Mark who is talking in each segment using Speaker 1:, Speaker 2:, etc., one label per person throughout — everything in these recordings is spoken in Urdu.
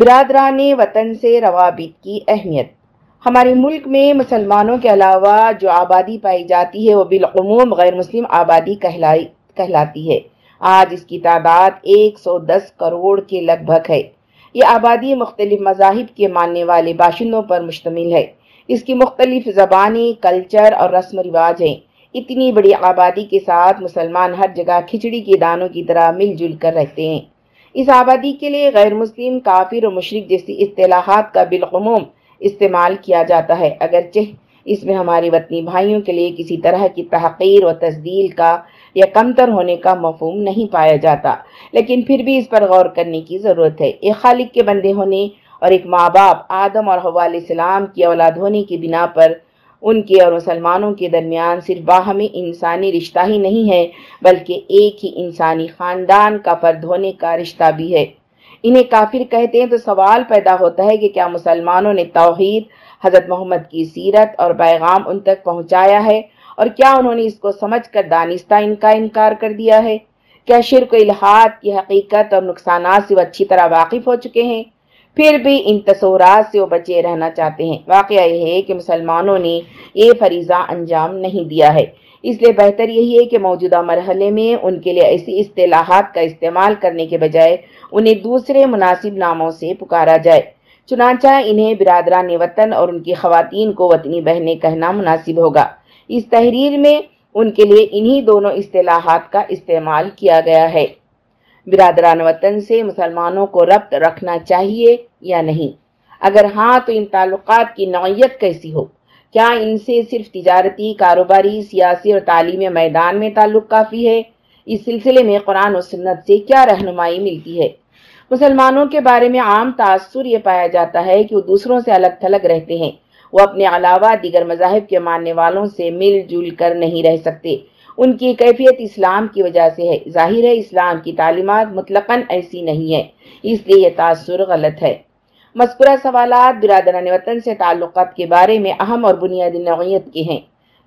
Speaker 1: برادران وطن سے روابط کی اہمیت۔ ہمارے ملک میں مسلمانوں کے علاوہ جو آبادی پائی جاتی ہے، وہ بالعموم غیر مسلم آبادی کہلاتی ہے۔ آج اس کی تعداد ایک سو دس کروڑ کے لگ بھگ ہے۔ یہ آبادی مختلف مذاہب کے ماننے والے باشندوں پر مشتمل ہے۔ اس کی مختلف زبانیں کلچر اور رسم و رواج ہیں۔ اتنی بڑی آبادی کے ساتھ مسلمان ہر جگہ کھچڑی کے دانوں کی طرح مل جل کر رہتے ہیں۔ اس آبادی کے لیے غیر مسلم، کافر و مشرق جیسی اصطلاحات کا بالعموم استعمال کیا جاتا ہے۔ اگرچہ اس میں ہمارے وطنی بھائیوں کے لیے کسی طرح کی تحقیر و تزدیل کا یا کمتر ہونے کا مفہوم نہیں پایا جاتا، لیکن پھر بھی اس پر غور کرنے کی ضرورت ہے۔ ایک خالق کے بندے ہونے اور ایک ماں باپ آدم اور حوال السلام کی اولاد ہونے کی بنا پر ان کے اور مسلمانوں کے درمیان صرف باہمی انسانی رشتہ ہی نہیں ہے، بلکہ ایک ہی انسانی خاندان کا فرد ہونے کا رشتہ بھی ہے۔ انہیں کافر کہتے ہیں تو سوال پیدا ہوتا ہے کہ کیا مسلمانوں نے توحید، حضرت محمد کی سیرت اور پیغام ان تک پہنچایا ہے؟ اور کیا انہوں نے اس کو سمجھ کر دانستہ ان کا انکار کر دیا ہے؟ کیا شرک و الہات کی حقیقت اور نقصانات سے وہ اچھی طرح واقف ہو چکے ہیں؟ پھر بھی ان تصورات سے وہ بچے رہنا چاہتے ہیں۔ واقعہ یہ ہے کہ مسلمانوں نے یہ فریضہ انجام نہیں دیا ہے۔ اس لیے بہتر یہی ہے کہ موجودہ مرحلے میں ان کے لیے ایسی اصطلاحات کا استعمال کرنے کے بجائے انہیں دوسرے مناسب ناموں سے پکارا جائے۔ چنانچہ انہیں برادران وطن اور ان کی خواتین کو وطنی بہنیں کہنا مناسب ہوگا۔ اس تحریر میں ان کے لیے انہی دونوں اصطلاحات کا استعمال کیا گیا ہے۔ برادران وطن سے مسلمانوں کو ربط رکھنا چاہیے یا نہیں؟ اگر ہاں تو ان تعلقات کی نوعیت کیسی ہو؟ کیا ان سے صرف تجارتی کاروباری، سیاسی اور تعلیمی میدان میں تعلق کافی ہے؟ اس سلسلے میں قرآن و سنت سے کیا رہنمائی ملتی ہے؟ مسلمانوں کے بارے میں عام تاثر یہ پایا جاتا ہے کہ وہ دوسروں سے الگ تھلگ رہتے ہیں۔ وہ اپنے علاوہ دیگر مذاہب کے ماننے والوں سے مل جل کر نہیں رہ سکتے۔ ان کی کیفیت اسلام کی وجہ سے ہے۔ ظاہر ہے اسلام کی تعلیمات مطلقاً ایسی نہیں ہے اس لیے یہ تاثر غلط ہے۔ مذکورہ سوالات برادران وطن سے تعلقات کے بارے میں اہم اور بنیادی نوعیت کے ہیں۔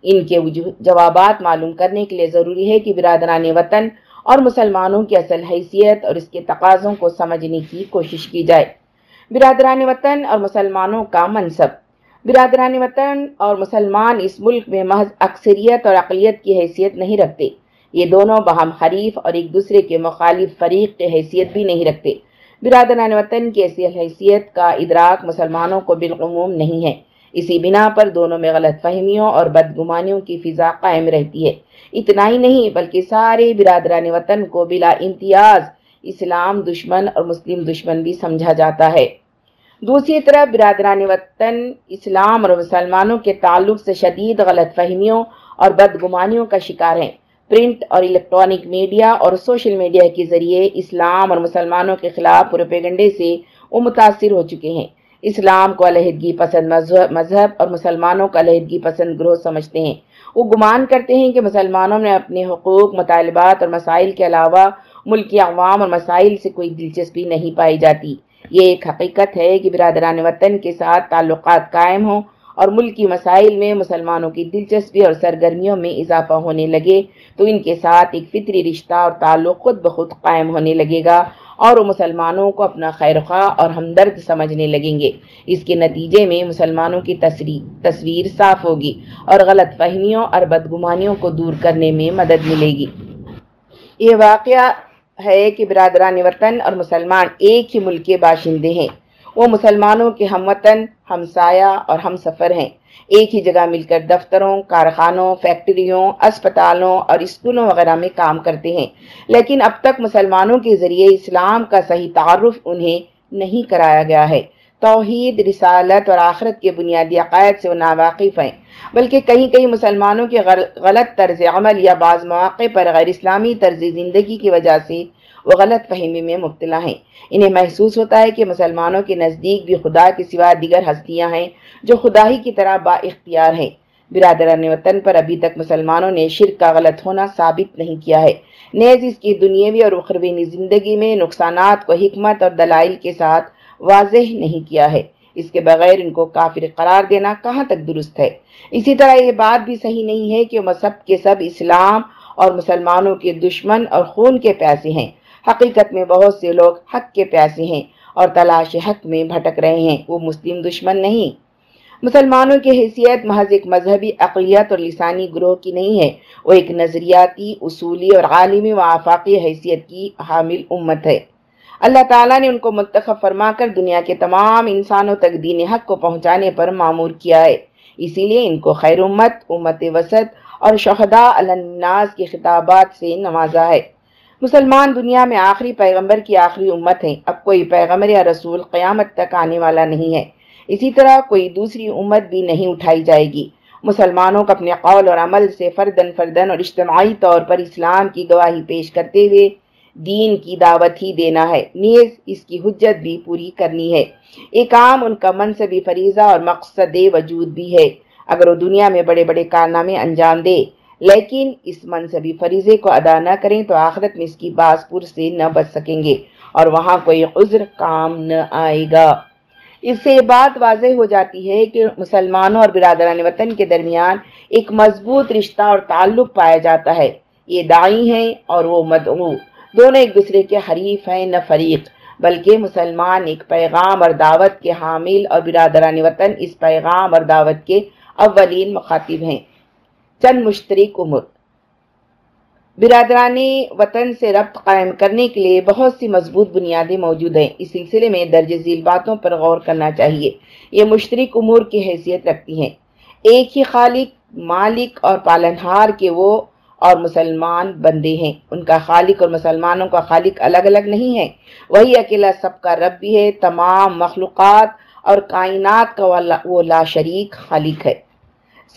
Speaker 1: ان کے جوابات معلوم کرنے کے لیے ضروری ہے کہ برادران وطن اور مسلمانوں کی اصل حیثیت اور اس کے تقاضوں کو سمجھنے کی کوشش کی جائے۔ برادران وطن اور مسلمانوں کا منصب۔ برادران وطن اور مسلمان اس ملک میں محض اکثریت اور اقلیت کی حیثیت نہیں رکھتے۔ یہ دونوں بہم حریف اور ایک دوسرے کے مخالف فریق کی حیثیت بھی نہیں رکھتے۔ برادران وطن کی ایسی حیثیت کا ادراک مسلمانوں کو بالعموم نہیں ہے۔ اسی بنا پر دونوں میں غلط فہمیوں اور بدگمانیوں کی فضا قائم رہتی ہے۔ اتنا ہی نہیں، بلکہ سارے برادران وطن کو بلا امتیاز اسلام دشمن اور مسلم دشمن بھی سمجھا جاتا ہے۔ دوسری طرف برادران وطن اسلام اور مسلمانوں کے تعلق سے شدید غلط فہمیوں اور بدگمانیوں کا شکار ہیں۔ پرنٹ اور الیکٹرانک میڈیا اور سوشل میڈیا کے ذریعے اسلام اور مسلمانوں کے خلاف پروپیگنڈے سے وہ متاثر ہو چکے ہیں۔ اسلام کو علیحدگی پسند مذہب اور مسلمانوں کو علیحدگی پسند گروہ سمجھتے ہیں۔ وہ گمان کرتے ہیں کہ مسلمانوں نے اپنے حقوق، مطالبات اور مسائل کے علاوہ ملکی عوام اور مسائل سے کوئی دلچسپی نہیں پائی جاتی۔ یہ ایک حقیقت ہے کہ برادران وطن کے ساتھ تعلقات قائم ہوں اور ملکی مسائل میں مسلمانوں کی دلچسپی اور سرگرمیوں میں اضافہ ہونے لگے تو ان کے ساتھ ایک فطری رشتہ اور تعلق خود بخود قائم ہونے لگے گا اور وہ مسلمانوں کو اپنا خیر خواہ اور ہمدرد سمجھنے لگیں گے۔ اس کے نتیجے میں مسلمانوں کی تصویر صاف ہوگی اور غلط فہمیوں اور بدگمانیوں کو دور کرنے میں مدد ملے گی۔ یہ واقعہ ہے کہ برادران وطن اور مسلمان ایک ہی ملک کے باشندے ہیں۔ وہ مسلمانوں کے ہم وطن ہمسایہ اور ہم سفر ہیں۔ ایک ہی جگہ مل کر دفتروں، کارخانوں، فیکٹریوں، اسپتالوں اور اسکولوں وغیرہ میں کام کرتے ہیں۔ لیکن اب تک مسلمانوں کے ذریعے اسلام کا صحیح تعارف انہیں نہیں کرایا گیا ہے۔ توحید، رسالت اور آخرت کے بنیادی عقائد سے وہ ناواقف ہیں۔ بلکہ کہیں کہیں مسلمانوں کے غلط طرز عمل یا بعض مواقع پر غیر اسلامی طرز زندگی کی وجہ سے وہ غلط فہمی میں مبتلا ہیں۔ انہیں محسوس ہوتا ہے کہ مسلمانوں کے نزدیک بھی خدا کے سوا دیگر ہستیاں ہیں جو خدا ہی کی طرح با اختیار ہیں۔ برادران وطن پر ابھی تک مسلمانوں نے شرک کا غلط ہونا ثابت نہیں کیا ہے۔ نیز اس کی دنیاوی اور اخروینی زندگی میں نقصانات کو حکمت اور دلائل کے ساتھ واضح نہیں کیا ہے۔ اس کے بغیر ان کو کافر قرار دینا کہاں تک درست ہے؟ اسی طرح یہ بات بھی صحیح نہیں ہے کہ وہ سب کے سب اسلام اور مسلمانوں کے دشمن اور خون کے پیاسے ہیں۔ حقیقت میں بہت سے لوگ حق کے پیاسے ہیں اور تلاش حق میں بھٹک رہے ہیں۔ وہ مسلم دشمن نہیں۔ مسلمانوں کی حیثیت محض ایک مذہبی اقلیت اور لسانی گروہ کی نہیں ہے۔ وہ ایک نظریاتی، اصولی اور عالمی و آفاقی حیثیت کی حامل امت ہے۔ اللہ تعالیٰ نے ان کو منتخب فرما کر دنیا کے تمام انسانوں تک دین حق کو پہنچانے پر معمور کیا ہے۔ اسی لیے ان کو خیر امت امت وسط اور شہداء الناس کے خطابات سے نوازا ہے۔ مسلمان دنیا میں آخری پیغمبر کی آخری امت ہیں۔ اب کوئی پیغمبر یا رسول قیامت تک آنے والا نہیں ہے۔ اسی طرح کوئی دوسری امت بھی نہیں اٹھائی جائے گی۔ مسلمانوں کو اپنے قول اور عمل سے فردن فردن اور اجتماعی طور پر اسلام کی گواہی پیش کرتے ہوئے دین کی دعوت ہی دینا ہے۔ نیز اس کی حجت بھی پوری کرنی ہے۔ ایک عام ان کا منصبی فریضہ اور مقصد وجود بھی ہے۔ اگر وہ دنیا میں بڑے بڑے کارنامے انجام دے، لیکن اس منصبی فریضے کو ادا نہ کریں تو آخرت میں اس کی باس پور سے نہ بچ سکیں گے اور وہاں کوئی عذر کام نہ آئے گا۔ اس سے یہ بات واضح ہو جاتی ہے کہ مسلمانوں اور برادران وطن کے درمیان ایک مضبوط رشتہ اور تعلق پایا جاتا ہے۔ یہ دائی ہیں اور وہ مدعو۔ دونوں ایک دوسرے کے حریف ہیں، نہ فریق، بلکہ مسلمان ایک پیغام اور دعوت کے حامل اور برادران وطن اس پیغام اور دعوت کے اولین مخاطب ہیں۔ چند مشترک عمر برادرانی وطن سے ربط قائم کرنے کے لیے بہت سی مضبوط بنیادیں موجود ہیں۔ اس سلسلے میں درج ذیل باتوں پر غور کرنا چاہیے۔ یہ مشترک امور کی حیثیت رکھتی ہیں۔ ایک ہی خالق، مالک اور پالنہار کے وہ اور مسلمان بندے ہیں۔ ان کا خالق اور مسلمانوں کا خالق الگ الگ نہیں ہے۔ وہی اکیلا سب کا رب بھی ہے، تمام مخلوقات اور کائنات کا وہ لا شریک خالق ہے۔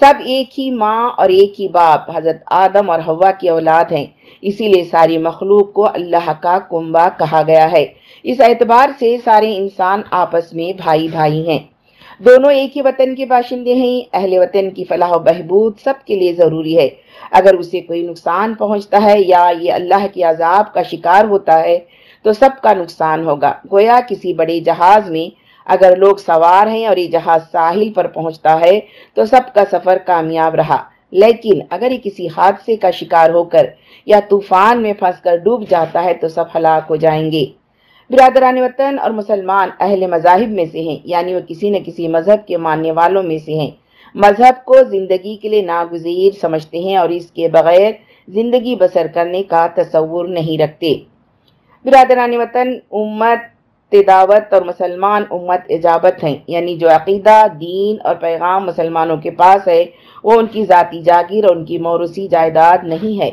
Speaker 1: سب ایک ہی ماں اور ایک ہی باپ، حضرت آدم اور ہوا کی اولاد ہیں۔ اسی لیے ساری مخلوق کو اللہ کا کنبا کہا گیا ہے۔ اس اعتبار سے سارے انسان آپس میں بھائی بھائی ہیں۔ دونوں ایک ہی وطن کے باشندے ہیں، اہل وطن کی فلاح و بہبود سب کے لیے ضروری ہے۔ اگر اسے کوئی نقصان پہنچتا ہے یا یہ اللہ کے عذاب کا شکار ہوتا ہے، تو سب کا نقصان ہوگا۔ گویا کسی بڑے جہاز میں اگر لوگ سوار ہیں اور یہ جہاز ساحل پر پہنچتا ہے، تو سب کا سفر کامیاب رہا۔ لیکن اگر یہ کسی حادثے کا شکار ہو کر یا طوفان میں پھنس کر ڈوب جاتا ہے، تو سب ہلاک ہو جائیں گے۔ برادران وطن اور مسلمان اہل مذاہب میں سے ہیں یعنی وہ کسی نہ کسی مذہب کے ماننے والوں میں سے ہیں۔ مذہب کو زندگی کے لیے ناگزیر سمجھتے ہیں اور اس کے بغیر زندگی بسر کرنے کا تصور نہیں رکھتے۔ برادران وطن، امت دعوت اور مسلمان امت اجابت ہیں یعنی جو عقیدہ، دین اور پیغام مسلمانوں کے پاس ہے، وہ ان کی ذاتی جاگیر اور ان کی موروثی جائیداد نہیں ہے۔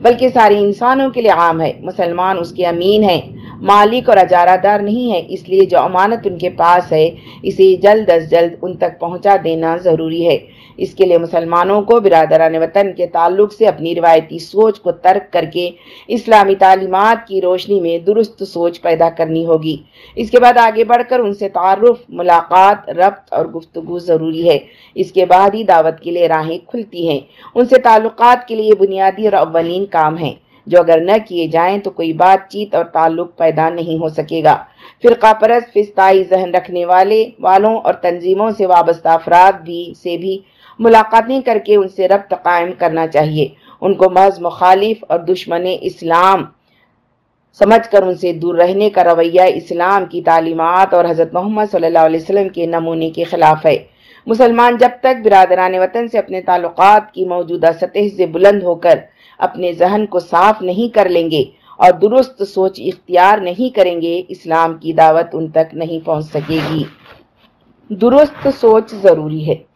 Speaker 1: بلکہ سارے انسانوں کے لیے عام ہے، مسلمان اس کے امین ہیں۔ مالک اور اجارہ دار نہیں ہے اس لیے جو امانت ان کے پاس ہے، اسے جلد از جلد ان تک پہنچا دینا ضروری ہے۔ اس کے لیے مسلمانوں کو برادران وطن کے تعلق سے اپنی روایتی سوچ کو ترک کر کے اسلامی تعلیمات کی روشنی میں درست سوچ پیدا کرنی ہوگی۔ اس کے بعد آگے بڑھ کر ان سے تعارف، ملاقات، ربط اور گفتگو ضروری ہے۔ اس کے بعد ہی دعوت کے لیے راہیں کھلتی ہیں۔ ان سے تعلقات کے لیے بنیادی اور اولین کام ہیں۔ جو اگر نہ کیے جائیں تو کوئی بات چیت اور تعلق پیدا نہیں ہو سکے گا۔ فرقہ پرست، فستائی ذہن رکھنے والے والوں اور تنظیموں سے وابستہ افراد بھی سے بھی ملاقاتیں کر کے ان سے ربط قائم کرنا چاہیے۔ ان کو محض مخالف اور دشمن اسلام سمجھ کر ان سے دور رہنے کا رویہ اسلام کی تعلیمات اور حضرت محمد صلی اللہ علیہ وسلم کے نمونے کے خلاف ہے۔ مسلمان جب تک برادران وطن سے اپنے تعلقات کی موجودہ سطح سے بلند ہو کر اپنے ذہن کو صاف نہیں کر لیں گے اور درست سوچ اختیار نہیں کریں گے، اسلام کی دعوت ان تک نہیں پہنچ سکے گی۔ درست سوچ ضروری ہے۔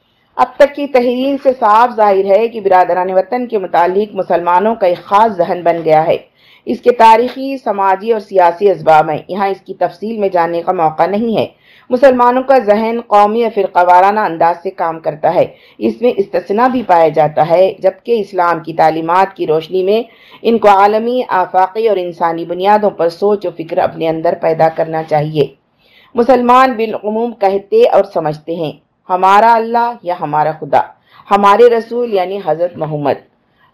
Speaker 1: اب تک کی تحریر سے صاف ظاہر ہے کہ برادران وطن کے متعلق مسلمانوں کا ایک خاص ذہن بن گیا ہے۔ اس کے تاریخی، سماجی اور سیاسی اسباب ہیں۔ یہاں اس کی تفصیل میں جانے کا موقع نہیں ہے۔ مسلمانوں کا ذہن قومی یا فرقہ وارانہ انداز سے کام کرتا ہے۔ اس میں استثناء بھی پایا جاتا ہے، جبکہ اسلام کی تعلیمات کی روشنی میں ان کو عالمی، آفاقی اور انسانی بنیادوں پر سوچ و فکر اپنے اندر پیدا کرنا چاہیے۔ مسلمان بالعموم کہتے اور سمجھتے ہیں۔ ہمارا اللہ یا ہمارا خدا؟ ہمارے رسول یعنی حضرت محمد۔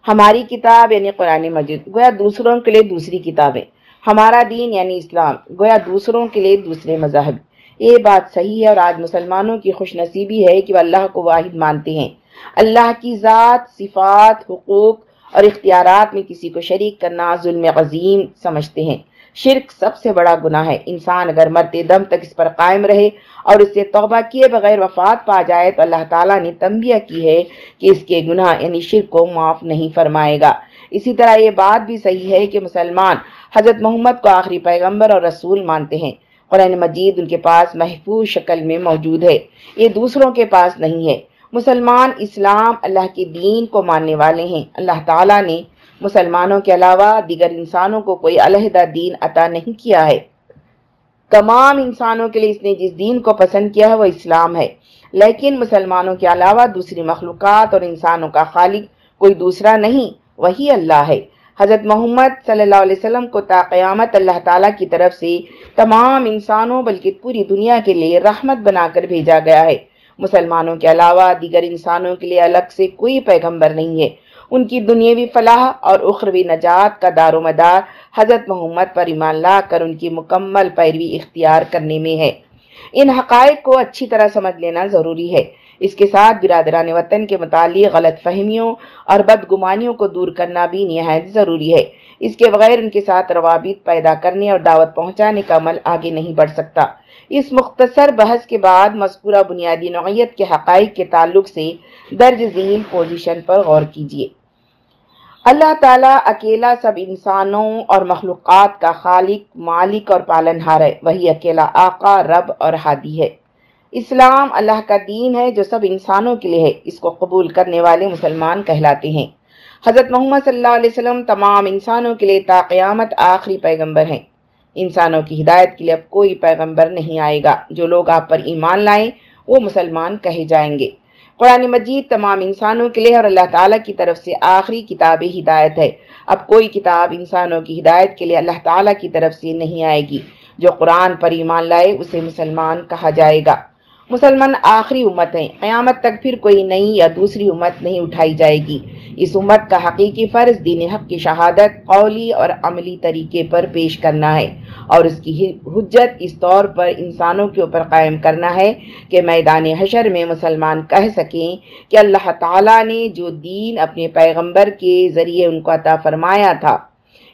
Speaker 1: ہماری کتاب یعنی قرآن مجید۔ گویا دوسروں کے لیے دوسری کتابیں۔ ہمارا دین یعنی اسلام۔ گویا دوسروں کے لیے دوسرے مذہب یہ بات صحیح ہے اور آج مسلمانوں کی خوش نصیبی ہے کہ وہ اللہ کو واحد مانتے ہیں۔ اللہ کی ذات، صفات، حقوق اور اختیارات میں کسی کو شریک کرنا ظلم عظیم سمجھتے ہیں۔ شرک سب سے بڑا گناہ ہے۔ انسان اگر مرتے دم تک اس پر قائم رہے اور اس سے توبہ کیے بغیر وفات پا جائے تو اللہ تعالیٰ نے تنبیہ کی ہے کہ اس کے گناہ یعنی شرک کو معاف نہیں فرمائے گا۔ اسی طرح یہ بات بھی صحیح ہے کہ مسلمان حضرت محمد کو آخری پیغمبر اور رسول مانتے ہیں۔ قرآن مجید ان کے پاس محفوظ شکل میں موجود ہے۔ یہ دوسروں کے پاس نہیں ہے۔ مسلمان اسلام اللہ کے دین کو ماننے والے ہیں۔ اللہ تعالیٰ نے مسلمانوں کے علاوہ دیگر انسانوں کو کوئی علیحدہ دین عطا نہیں کیا ہے۔ تمام انسانوں کے لیے اس نے جس دین کو پسند کیا ہے وہ اسلام ہے۔ لیکن مسلمانوں کے علاوہ دوسری مخلوقات اور انسانوں کا خالق کوئی دوسرا نہیں، وہی اللہ ہے۔ حضرت محمد صلی اللہ علیہ وسلم کو تا قیامت اللہ تعالیٰ کی طرف سے تمام انسانوں بلکہ پوری دنیا کے لیے رحمت بنا کر بھیجا گیا ہے۔ مسلمانوں کے علاوہ دیگر انسانوں کے لیے الگ سے کوئی پیغمبر نہیں ہے۔ ان کی دنیاوی فلاح اور اخروی نجات کا دار و مدار حضرت محمد پر ایمان لا کر ان کی مکمل پیروی اختیار کرنے میں ہے۔ ان حقائق کو اچھی طرح سمجھ لینا ضروری ہے۔ اس کے ساتھ برادران وطن کے متعلق غلط فہمیوں اور بدگمانیوں کو دور کرنا بھی نہایت ضروری ہے۔ اس کے بغیر ان کے ساتھ روابط پیدا کرنے اور دعوت پہنچانے کا عمل آگے نہیں بڑھ سکتا۔ اس مختصر بحث کے بعد مذکورہ بنیادی نوعیت کے حقائق کے تعلق سے درج ذیل پوزیشن پر غور کیجیے اللہ تعالیٰ اکیلا سب انسانوں اور مخلوقات کا خالق، مالک اور پالنہار ہے۔ وہی اکیلا آقا، رب اور ہادی ہے۔ اسلام اللہ کا دین ہے جو سب انسانوں کے لیے ہے۔ اس کو قبول کرنے والے مسلمان کہلاتے ہیں۔ حضرت محمد صلی اللہ علیہ وسلم تمام انسانوں کے لیے تا قیامت آخری پیغمبر ہیں۔ انسانوں کی ہدایت کے لیے اب کوئی پیغمبر نہیں آئے گا۔ جو لوگ آپ پر ایمان لائیں، وہ مسلمان کہے جائیں گے۔ قرآن مجید تمام انسانوں کے لیے اور اللہ تعالیٰ کی طرف سے آخری کتاب ہدایت ہے۔ اب کوئی کتاب انسانوں کی ہدایت کے لیے اللہ تعالیٰ کی طرف سے نہیں آئے گی۔ جو قرآن پر ایمان لائے، اسے مسلمان کہا جائے گا۔ مسلمان آخری امت ہیں۔ قیامت تک پھر کوئی نئی یا دوسری امت نہیں اٹھائی جائے گی۔ اس امت کا حقیقی فرض دین حق کی شہادت، قولی اور عملی طریقے پر پیش کرنا ہے۔ اور اس کی حجت اس طور پر انسانوں کے اوپر قائم کرنا ہے کہ میدان حشر میں مسلمان کہہ سکیں کہ اللہ تعالیٰ نے جو دین اپنے پیغمبر کے ذریعے ان کو عطا فرمایا تھا،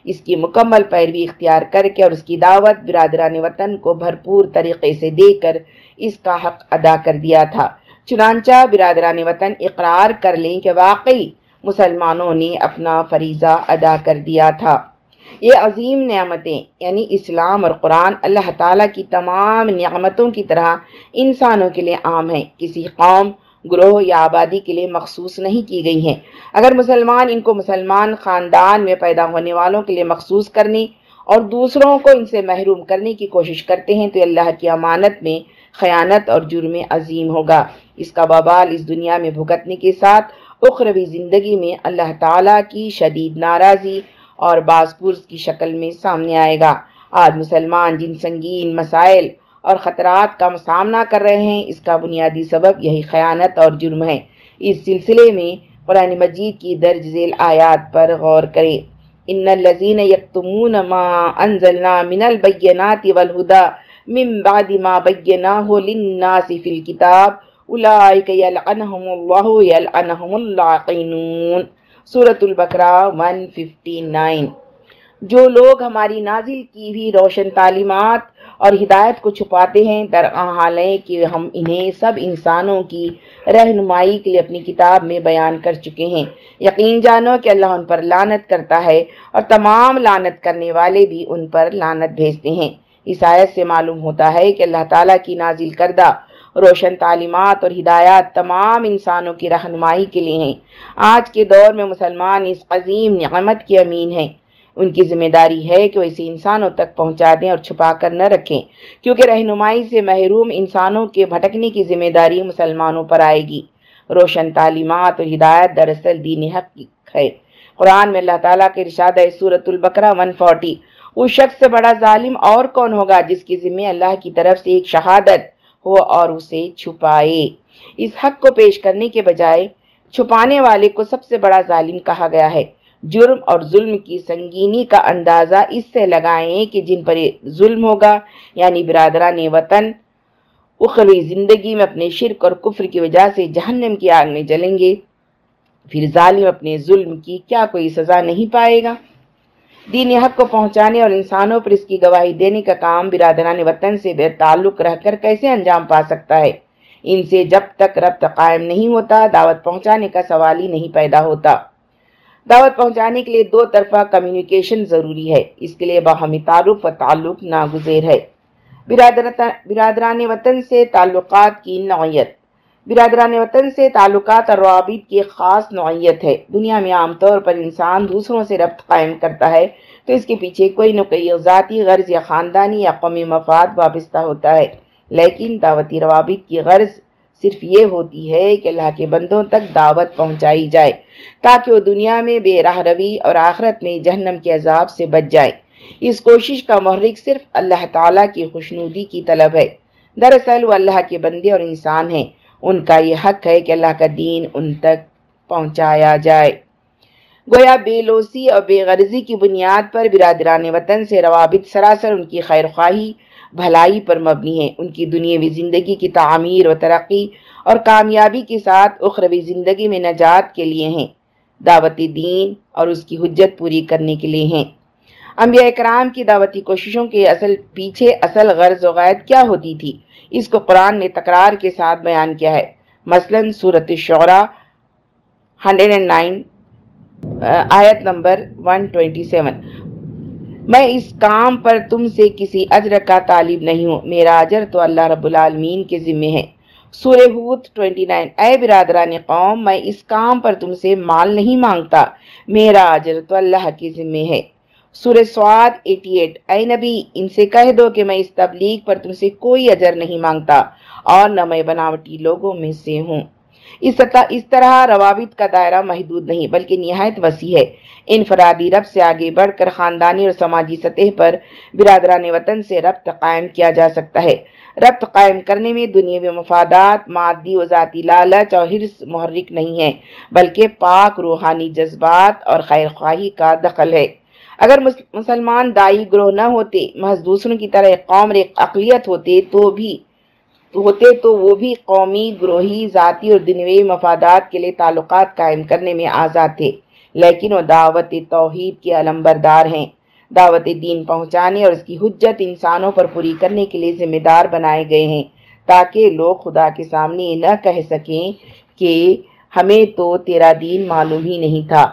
Speaker 1: اس کی مکمل پیروی اختیار کر کے اور اس کی دعوت برادران وطن کو بھرپور طریقے سے دے کر اس کا حق ادا کر دیا تھا۔ چنانچہ برادران وطن اقرار کر لیں کہ واقعی مسلمانوں نے اپنا فریضہ ادا کر دیا تھا۔ یہ عظیم نعمتیں یعنی اسلام اور قرآن، اللہ تعالیٰ کی تمام نعمتوں کی طرح انسانوں کے لیے عام ہیں۔ کسی قوم، گروہ یا آبادی کے لیے مخصوص نہیں کی گئی ہیں۔ اگر مسلمان ان کو مسلمان خاندان میں پیدا ہونے والوں کے لیے مخصوص کرنے اور دوسروں کو ان سے محروم کرنے کی کوشش کرتے ہیں تو اللہ کی امانت میں خیانت اور جرم عظیم ہوگا۔ اس کا بابال اس دنیا میں بھگتنے کے ساتھ، اخروی زندگی میں اللہ تعالیٰ کی شدید ناراضی اور باز پرس کی شکل میں سامنے آئے گا۔ آج مسلمان جن سنگین مسائل اور خطرات کا سامنا کر رہے ہیں، اس کا بنیادی سبب یہی خیانت اور جرم ہے۔ اس سلسلے میں قرآن مجید کی درج ذیل آیات پر غور کرے ان الذين يكتمون ما انزلنا من البينات والهدى من بعد ما بيناه للناس في الكتاب اولئك يلعنهم الله، يلعنهم اللاعنون. سورة البقرہ 159 جو لوگ ہماری نازل کی بھی روشن تعلیمات اور ہدایت کو چھپاتے ہیں، در حال ہے کہ ہم انہیں سب انسانوں کی رہنمائی کے لیے اپنی کتاب میں بیان کر چکے ہیں۔ یقین جانو کہ اللہ ان پر لانت کرتا ہے اور تمام لانت کرنے والے بھی ان پر لانت بھیجتے ہیں۔ اس آیت سے معلوم ہوتا ہے کہ اللہ تعالیٰ کی نازل کردہ روشن تعلیمات اور ہدایات تمام انسانوں کی رہنمائی کے لیے ہیں۔ آج کے دور میں مسلمان اس عظیم نعمت کے امین ہیں۔ ان کی ذمہ داری ہے کہ وہ اسے انسانوں تک پہنچا دیں اور چھپا کر نہ رکھیں۔ کیونکہ رہنمائی سے محروم انسانوں کے بھٹکنے کی ذمہ داری مسلمانوں پر آئے گی۔ روشن تعلیمات اور ہدایت دراصل دین حق ہے۔ قرآن میں اللہ تعالیٰ کے رشاد سورت البقرہ 140 اس شخص سے بڑا ظالم اور کون ہوگا جس کی ذمہ اللہ کی طرف سے ایک شہادت ہو اور اسے چھپائے؟ اس حق کو پیش کرنے کے بجائے چھپانے والے کو سب سے بڑا ظالم کہا گیا ہے۔ جرم اور ظلم کی سنگینی کا اندازہ اس سے لگائیں کہ جن پر ظلم ہوگا یعنی برادران وطن، اخروی زندگی میں اپنے شرک اور کفر کی وجہ سے جہنم کی آگ میں جلیں گے۔ پھر ظالم اپنے ظلم کی کیا کوئی سزا نہیں پائے گا؟ دین حق کو پہنچانے اور انسانوں پر اس کی گواہی دینے کا کام برادران وطن سے بے تعلق رہ کر کیسے انجام پا سکتا ہے؟ ان سے جب تک ربط قائم نہیں ہوتا، دعوت پہنچانے کا سوال ہی نہیں پیدا ہوتا۔ دعوت پہنچانے کے لیے دو طرفہ کمیونیکیشن ضروری ہے۔ اس کے لیے باہمی تعارف و تعلق ناگزیر ہے۔ برادران وطن سے تعلقات کی نوعیت۔ برادران وطن سے تعلقات اور روابط کی ایک خاص نوعیت ہے۔ دنیا میں عام طور پر انسان دوسروں سے ربط قائم کرتا ہے، تو اس کے پیچھے کوئی نہ کوئی ذاتی غرض یا خاندانی یا قومی مفاد وابستہ ہوتا ہے۔ لیکن دعوتی روابط کی غرض صرف یہ ہوتی ہے کہ اللہ کے بندوں تک دعوت پہنچائی جائے، تاکہ وہ دنیا میں بے راہ روی اور آخرت میں جہنم کے عذاب سے بچ جائے۔ اس کوشش کا محرک صرف اللہ تعالیٰ کی خوشنودی کی طلب ہے۔ دراصل وہ اللہ کے بندے اور انسان ہیں۔ ان کا یہ حق ہے کہ اللہ کا دین ان تک پہنچایا جائے۔ گویا بے لوسی اور بے غرضی کی بنیاد پر برادران وطن سے روابط سراسر ان کی خیر خواہی، بھلائی پر مبنی ہیں۔ ان کی دنیاوی زندگی کی تعمیر و ترقی اور کامیابی کے ساتھ اخروی زندگی میں نجات کے لیے ہیں۔ دعوتی دین اور اس کی حجت پوری کرنے کے لیے ہیں۔ انبیاء اکرام کی دعوتی کوششوں کے اصل پیچھے اصل غرض و غائد کیا ہوتی تھی؟ اس کو قرآن نے تکرار کے ساتھ بیان کیا ہے۔ مثلا صورت شعرہ 109 آیت نمبر 127 میں اس کام پر تم سے کسی عجر کا طالب نہیں ہوں، میرا عجر تو اللہ رب العالمین کے ذمہ ہے۔ سورہ ہوت 29 اے برادران قوم، میں اس کام پر تم سے مال نہیں مانگتا، میرا عجر تو اللہ کے ذمہ ہے۔ سورہ سواد 88 اے نبی، ان سے کہہ دو کہ میں اس تبلیغ پر تم سے کوئی عجر نہیں مانگتا اور نہ میں بناوٹی لوگوں میں سے ہوں۔ اس طرح روابط کا دائرہ محدود نہیں، بلکہ نہایت وسیع ہے۔ انفرادی رب سے آگے بڑھ کر خاندانی اور سماجی سطح پر برادران وطن سے ربط قائم کیا جا سکتا ہے۔ ربط قائم کرنے میں دنیا مفادات، مادی و ذاتی لالچ اور حرص محرک نہیں ہے، بلکہ پاک روحانی جذبات اور خیر خواہی کا دخل ہے۔ اگر مسلمان دائی گروہ نہ ہوتے، محض دوسروں کی طرح قوم اور اقلیت ہوتے تو بھی ہوتے تو وہ بھی قومی گروہی، ذاتی اور دنوی مفادات کے لیے تعلقات قائم کرنے میں آزاد تھے۔ لیکن وہ دعوت توحید کے علمبردار ہیں۔ دعوت دین پہنچانے اور اس کی حجت انسانوں پر پوری کرنے کے لیے ذمہ دار بنائے گئے ہیں، تاکہ لوگ خدا کے سامنے نہ کہہ سکیں کہ ہمیں تو تیرا دین معلوم ہی نہیں تھا۔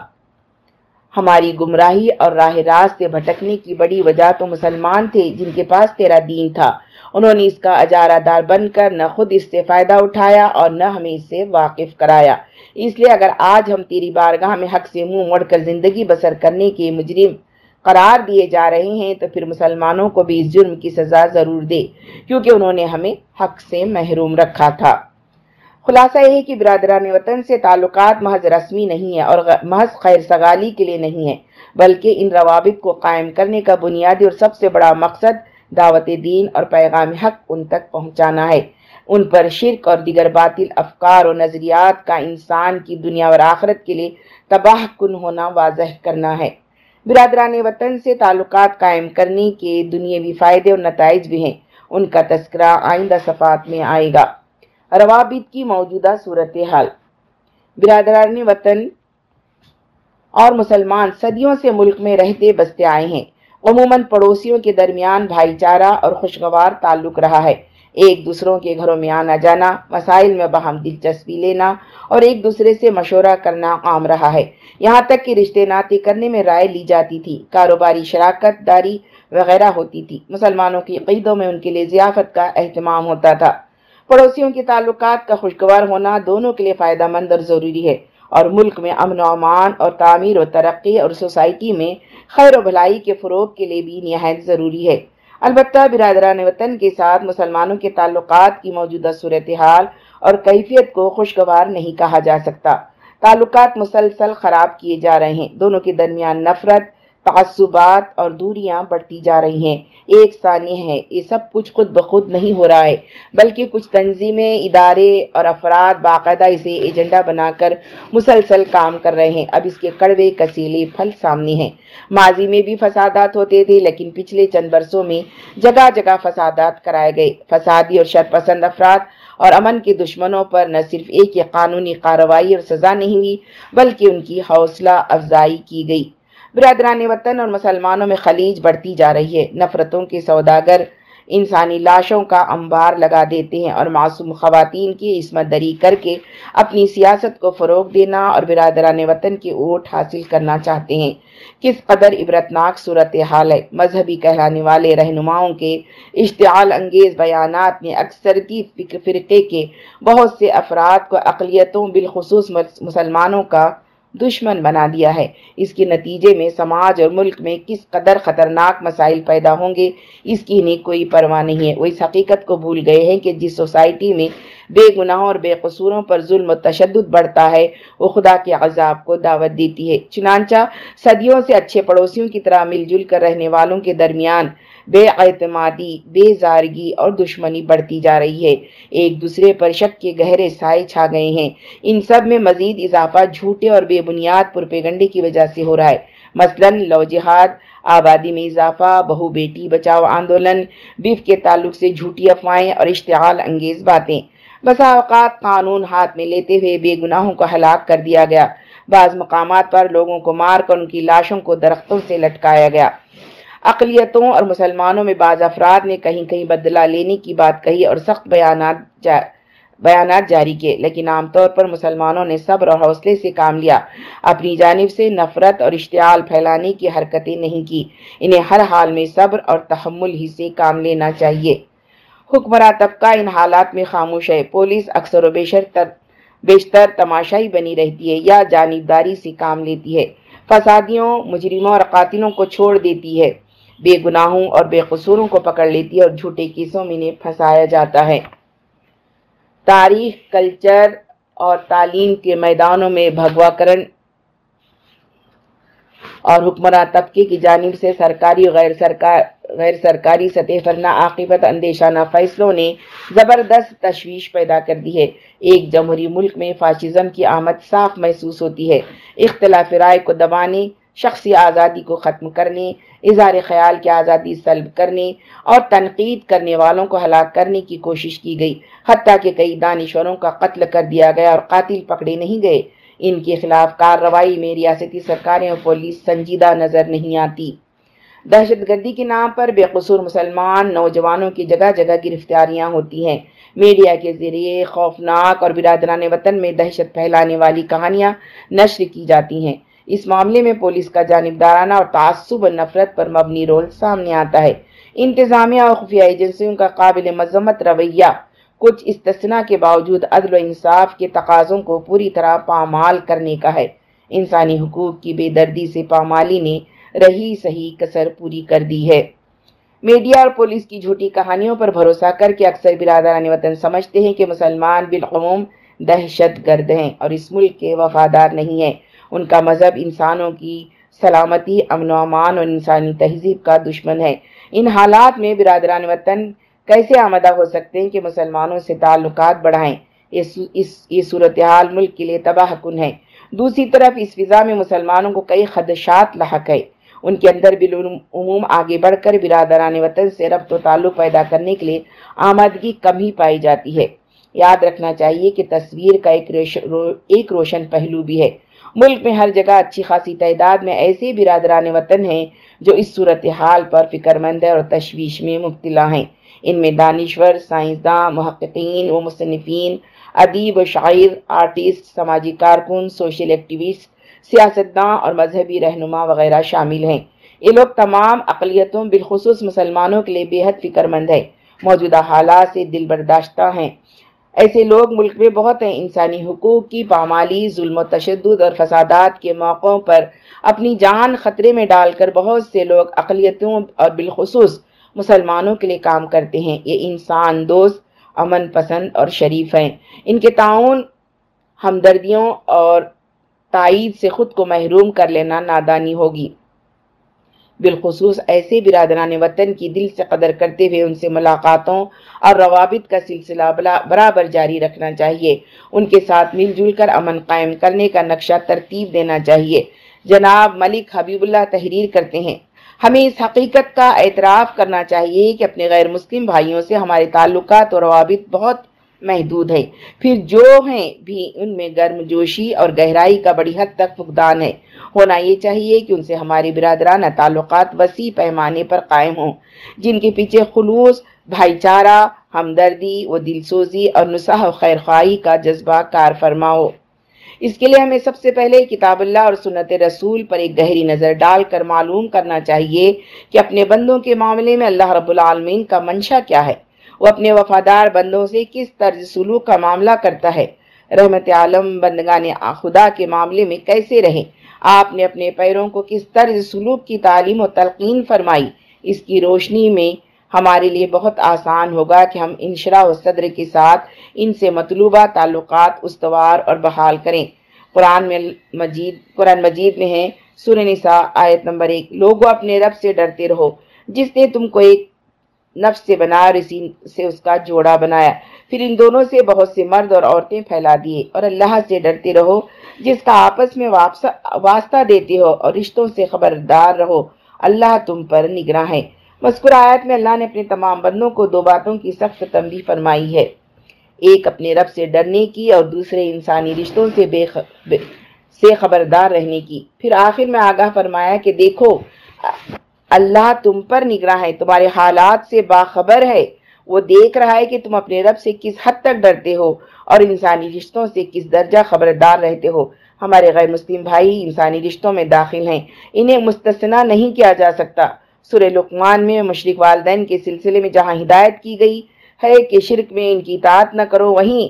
Speaker 1: ہماری گمراہی اور راہ راست سے بھٹکنے کی بڑی وجہ تو مسلمان تھے جن کے پاس تیرا دین تھا۔ انہوں نے اس کا اجارہ دار بن کر نہ خود اس سے فائدہ اٹھایا اور نہ ہمیں اس سے واقف کرایا۔ اس لیے اگر آج ہم تیری بارگاہ میں حق سے منہ مڑ کر زندگی بسر کرنے کے مجرم قرار دیے جا رہے ہیں تو پھر مسلمانوں کو بھی اس جرم کی سزا ضرور دے، کیونکہ انہوں نے ہمیں حق سے محروم رکھا تھا۔ خلاصہ یہ ہے کہ برادران وطن سے تعلقات محض رسمی نہیں ہے اور محض خیر سگالی کے لیے نہیں ہے بلکہ ان روابط کو قائم کرنے کا بنیادی اور سب سے بڑا مقصد دعوت دین اور پیغام حق ان تک پہنچانا ہے۔ ان پر شرک اور دیگر باطل افکار و نظریات کا انسان کی دنیا اور آخرت کے لیے تباہ کن ہونا واضح کرنا ہے۔ برادران وطن سے تعلقات قائم کرنے کے دنیاوی فائدے اور نتائج بھی ہیں۔ ان کا تذکرہ آئندہ صفات میں آئے گا۔ روابط کی موجودہ صورتحال۔ برادران وطن اور مسلمان صدیوں سے ملک میں رہتے بستے آئے ہیں۔ عموماً پڑوسیوں کے درمیان بھائی چارہ اور خوشگوار تعلق رہا ہے۔ ایک دوسروں کے گھروں میں آنا جانا مسائل میں بہم دلچسپی لینا اور ایک دوسرے سے مشورہ کرنا عام رہا ہے۔ یہاں تک کہ رشتے ناطے کرنے میں رائے لی جاتی تھی، کاروباری شراکت داری وغیرہ ہوتی تھی۔ مسلمانوں کی قیدوں میں ان کے لیے ضیافت کا اہتمام ہوتا تھا۔ پڑوسیوں کے تعلقات کا خوشگوار ہونا دونوں کے لیے فائدہ مند اور ضروری ہے اور ملک میں امن و امان اور تعمیر و ترقی اور سوسائٹی میں خیر و بھلائی کے فروغ کے لیے بھی نہایت ضروری ہے۔ البتہ برادران وطن کے ساتھ مسلمانوں کے تعلقات کی موجودہ صورتحال اور کیفیت کو خوشگوار نہیں کہا جا سکتا۔ تعلقات مسلسل خراب کیے جا رہے ہیں۔ دونوں کے درمیان نفرت تعصبات اور دوریاں بڑھتی جا رہی ہیں۔ ایک ثانیہ ہے، یہ سب کچھ خود بخود نہیں ہو رہا ہے، بلکہ کچھ تنظیمیں، ادارے اور افراد باقاعدہ اسے ایجنڈا بنا کر مسلسل کام کر رہے ہیں۔ اب اس کے کڑوے کسیلے پھل سامنے ہیں۔ ماضی میں بھی فسادات ہوتے تھے، لیکن پچھلے چند برسوں میں جگہ جگہ فسادات کرائے گئے۔ فسادی اور شر پسند افراد اور امن کے دشمنوں پر نہ صرف ایک یہ قانونی کارروائی اور سزا نہیں ہوئی، بلکہ ان کی حوصلہ افزائی کی گئی۔ برادران وطن اور مسلمانوں میں خلیج بڑھتی جا رہی ہے۔ نفرتوں کے سوداگر انسانی لاشوں کا انبار لگا دیتے ہیں اور معصوم خواتین کی عصمت دری کر کے اپنی سیاست کو فروغ دینا اور برادران وطن کی اوٹ حاصل کرنا چاہتے ہیں۔ کس قدر عبرتناک صورتحال ہے۔ مذہبی کہلانے والے رہنماؤں کے اشتعال انگیز بیانات نے اکثرتی فرقے کے بہت سے افراد کو اقلیتوں بالخصوص مسلمانوں کا دشمن بنا دیا ہے۔ اس کے نتیجے میں سماج اور ملک میں کس قدر خطرناک مسائل پیدا ہوں گے، اس کی انہیں کوئی پرواہ نہیں ہے۔ وہ اس حقیقت کو بھول گئے ہیں کہ جس سوسائٹی میں بے گناہوں اور بے قصوروں پر ظلم و تشدد بڑھتا ہے، وہ خدا کے عذاب کو دعوت دیتی ہے۔ چنانچہ صدیوں سے اچھے پڑوسیوں کی طرح مل جل کر رہنے والوں کے درمیان بے اعتمادی، بے زارگی اور دشمنی بڑھتی جا رہی ہے۔ ایک دوسرے پر شک کے گہرے سائے چھا گئے ہیں۔ ان سب میں مزید اضافہ جھوٹے اور بے بنیاد پرپیگنڈے کی وجہ سے ہو رہا ہے۔ مثلا لو جہاد، آبادی میں اضافہ، بہو بیٹی بچاؤ آندولن، بیف کے تعلق سے جھوٹی افواہیں اور اشتعال انگیز باتیں۔ بسا اوقات قانون ہاتھ میں لیتے ہوئے بے گناہوں کو ہلاک کر دیا گیا۔ بعض مقامات پر لوگوں کو مار کر ان کی لاشوں کو درختوں سے لٹکایا گیا۔ اقلیتوں اور مسلمانوں میں بعض افراد نے کہیں کہیں بدلہ لینے کی بات کہی اور سخت بیانات جا، بیانات جاری کیے، لیکن عام طور پر مسلمانوں نے صبر اور حوصلے سے کام لیا۔ اپنی جانب سے نفرت اور اشتعال پھیلانے کی حرکتیں نہیں کی۔ انہیں ہر حال میں صبر اور تحمل ہی سے کام لینا چاہیے۔ حکمراں طبقہ ان حالات میں خاموش ہے۔ پولیس اکثر و بیشتر بیشتر تماشائی بنی رہتی ہے یا جانبداری سے کام لیتی ہے۔ فسادیوں، مجرموں اور قاتلوں کو چھوڑ دیتی ہے۔ بے گناہوں اور بے قصوروں کو پکڑ لیتی ہے اور جھوٹے کیسوں میں انہیں پھنسایا جاتا ہے۔ تاریخ، کلچر اور تعلیم کے میدانوں میں بھگوا کرن اور حکمراں طبقے کی جانب سے سرکاری غیر سرکار غیر سرکاری سطح پر ناعاقبت اندیشانہ فیصلوں نے زبردست تشویش پیدا کر دی ہے۔ ایک جمہوری ملک میں فاشزم کی آمد صاف محسوس ہوتی ہے۔ اختلاف رائے کو دبانے، شخصی آزادی کو ختم کرنے اظہار خیال کی آزادی سلب کرنے اور تنقید کرنے والوں کو ہلاک کرنے کی کوشش کی گئی، حتیٰ کہ کئی دانشوروں کا قتل کر دیا گیا اور قاتل پکڑے نہیں گئے۔ ان کے خلاف کارروائی میں ریاستی سرکاریں اور پولیس سنجیدہ نظر نہیں آتی۔ دہشت گردی کے نام پر بے قصور مسلمان نوجوانوں کی جگہ جگہ گرفتاریاں ہوتی ہیں۔ میڈیا کے ذریعے خوفناک اور برادران وطن میں دہشت پھیلانے والی کہانیاں نشر کی جاتی ہیں۔ اس معاملے میں پولیس کا جانبدارانہ اور تعصب و نفرت پر مبنی رول سامنے آتا ہے۔ انتظامیہ اور خفیہ ایجنسیوں کا قابل مذمت رویہ۔ کچھ استثناء کے باوجود عدل و انصاف کے تقاضوں کو پوری طرح پامال کرنے کا ہے۔ انسانی حقوق کی بے دردی سے پامالی نے رہی صحیح کسر پوری کر دی ہے۔ میڈیا اور پولیس کی جھوٹی کہانیوں پر بھروسہ کر کے اکثر برادران وطن سمجھتے ہیں کہ مسلمان بالعموم دہشت گرد ہیں اور اس ملک کے وفادار نہیں ہیں۔ ان کا مذہب انسانوں کی سلامتی، امن و امان اور انسانی تہذیب کا دشمن ہے۔ ان حالات میں برادران وطن کیسے آمدہ ہو سکتے ہیں کہ مسلمانوں سے تعلقات بڑھائیں؟ یہ صورتحال ملک کے لیے تباہ کن ہے۔ دوسری طرف، اس فضا میں مسلمانوں کو کئی خدشات لاحق ہے ان کے اندر بالعموم آگے بڑھ کر برادران وطن سے ربط و تعلق پیدا کرنے کے لیے آمدگی کم ہی پائی جاتی ہے۔ یاد رکھنا چاہیے کہ تصویر کا ایک روشن پہلو بھی ہے۔ ملک میں ہر جگہ اچھی خاصی تعداد میں ایسے برادران وطن ہیں جو اس صورتحال پر فکر مند اور تشویش میں مبتلا ہیں۔ ان میں دانشور، سائنسداں، محققین و مصنفین، ادیب و شاعر، آرٹسٹ، سماجی کارکن، سوشل ایکٹیوسٹ، سیاستداں اور مذہبی رہنما وغیرہ شامل ہیں۔ یہ لوگ تمام اقلیتوں بالخصوص مسلمانوں کے لیے بے حد فکر مند ہے موجودہ حالات سے دل برداشتہ ہیں۔ ایسے لوگ ملک میں بہت ہیں، انسانی حقوق کی پامالی، ظلم و تشدد اور فسادات کے موقعوں پر اپنی جان خطرے میں ڈال کر بہت سے لوگ اقلیتوں اور بالخصوص مسلمانوں کے لیے کام کرتے ہیں۔ یہ انسان دوست، امن پسند اور شریف ہیں۔ ان کے تعاون، ہمدردیوں اور تائید سے خود کو محروم کر لینا نادانی ہوگی۔ بالخصوص ایسے برادران وطن کی دل سے قدر کرتے ہوئے ان سے ملاقاتوں اور روابط کا سلسلہ برابر جاری رکھنا چاہیے۔ ان کے ساتھ مل جل کر امن قائم کرنے کا نقشہ ترتیب دینا چاہیے۔ جناب ملک حبیب اللہ تحریر کرتے ہیں۔ ہمیں اس حقیقت کا اعتراف کرنا چاہیے کہ اپنے غیر مسلم بھائیوں سے ہمارے تعلقات اور روابط بہت محدود ہے۔ پھر جو ہیں بھی ان میں گرم جوشی اور گہرائی کا بڑی حد تک فقدان ہے۔ ہونا یہ چاہیے کہ ان سے ہماری برادرانہ تعلقات وسیع پیمانے پر قائم ہوں، جن کے پیچھے خلوص بھائی چارہ، ہمدردی و دل سوزی اور نصح و خیرخواہی کا جذبہ کار فرما ہو۔ اس کے لیے ہمیں سب سے پہلے کتاب اللہ اور سنت رسول پر ایک گہری نظر ڈال کر معلوم کرنا چاہیے کہ اپنے بندوں کے معاملے میں اللہ رب العالمین کا منشا کیا ہے۔ وہ اپنے وفادار بندوں سے کس طرز سلوک کا معاملہ کرتا ہے؟ رحمت عالم، بندگان خدا کے معاملے میں کیسے رہیں؟ آپ نے اپنے پیروں کو کس طرز سلوک کی تعلیم و تلقین فرمائی؟ اس کی روشنی میں ہمارے لیے بہت آسان ہوگا کہ ہم انشرا و صدر کے ساتھ ان سے مطلوبہ تعلقات استوار اور بحال کریں۔ قرآن میں مجید، قرآن مجید میں ہے، سورہ نساء، آیت نمبر ایک، لوگوں اپنے رب سے ڈرتے رہو، جس نے تم کو ایک نفس سے بنا اور اسی سے اس کا جوڑا بنایا۔ پھر ان دونوں سے بہت سے مرد اور عورتیں پھیلا دیے اور اللہ سے ڈرتے رہو، جس کا آپس میں واسطہ دیتے ہو اور رشتوں سے خبردار رہو۔ اللہ تم پر نگراں ہے۔ مذکور آیت میں اللہ نے اپنے تمام بندوں کو دو باتوں کی سخت تنبیہ فرمائی ہے۔ ایک، اپنے رب سے ڈرنے کی اور دوسرے، انسانی رشتوں سے بے خ... بے... سے خبردار رہنے کی۔ پھر آخر میں آگاہ فرمایا کہ دیکھو اللہ تم پر نگراں ہے، تمہارے حالات سے باخبر ہے۔ وہ دیکھ رہا ہے کہ تم اپنے رب سے کس حد تک ڈرتے ہو اور انسانی رشتوں سے کس درجہ خبردار رہتے ہو۔ ہمارے غیر مسلم بھائی انسانی رشتوں میں داخل ہیں، انہیں مستثنا نہیں کیا جا سکتا۔ سورہ لقمان میں مشرق والدین کے سلسلے میں جہاں ہدایت کی گئی ہے کہ شرک میں ان کی اطاعت نہ کرو، وہیں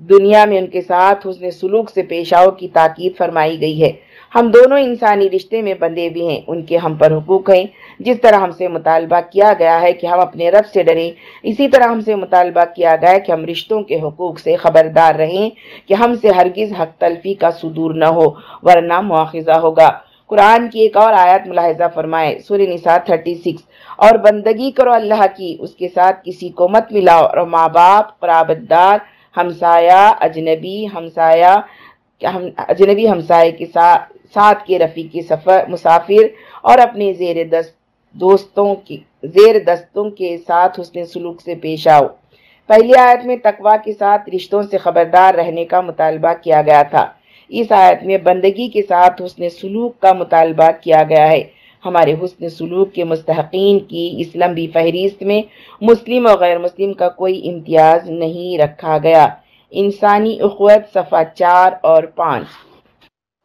Speaker 1: دنیا میں ان کے ساتھ حسن سلوک سے پیش آؤ کی تاکید فرمائی گئی ہے۔ ہم دونوں انسانی رشتے میں بندے بھی ہیں، ان کے ہم پر حقوق ہیں۔ جس طرح ہم سے مطالبہ کیا گیا ہے کہ ہم اپنے رب سے ڈریں، اسی طرح ہم سے مطالبہ کیا گیا ہے کہ ہم رشتوں کے حقوق سے خبردار رہیں کہ ہم سے ہرگز حق تلفی کا صدور نہ ہو، ورنہ مواخذہ ہوگا۔ قرآن کی ایک اور آیت ملاحظہ فرمائے، سورہ نساء 36 اور بندگی کرو اللہ کی، اس کے ساتھ کسی کو مت ملاؤ۔ اور ماں باپ قرابت دار ہمسایہ، اجنبی، ہمسایہ، ہم، اجنبی ہمسائے کے ساتھ ساتھ کے رفیقی سفر مسافر اور اپنے زیر دست دوستوں کی زیر دستوں کے ساتھ حسن سلوک سے پیش آؤ۔ پہلی آیت میں تقوی کے ساتھ رشتوں سے خبردار رہنے کا مطالبہ کیا گیا تھا۔ اس آیت میں بندگی کے ساتھ حسن سلوک کا مطالبہ کیا گیا ہے۔ ہمارے حسن سلوک کے مستحقین کی اس لمبی فہرست میں مسلم اور غیر مسلم کا کوئی امتیاز نہیں رکھا گیا۔ انسانی اخوت صفحہ چار اور پانچ۔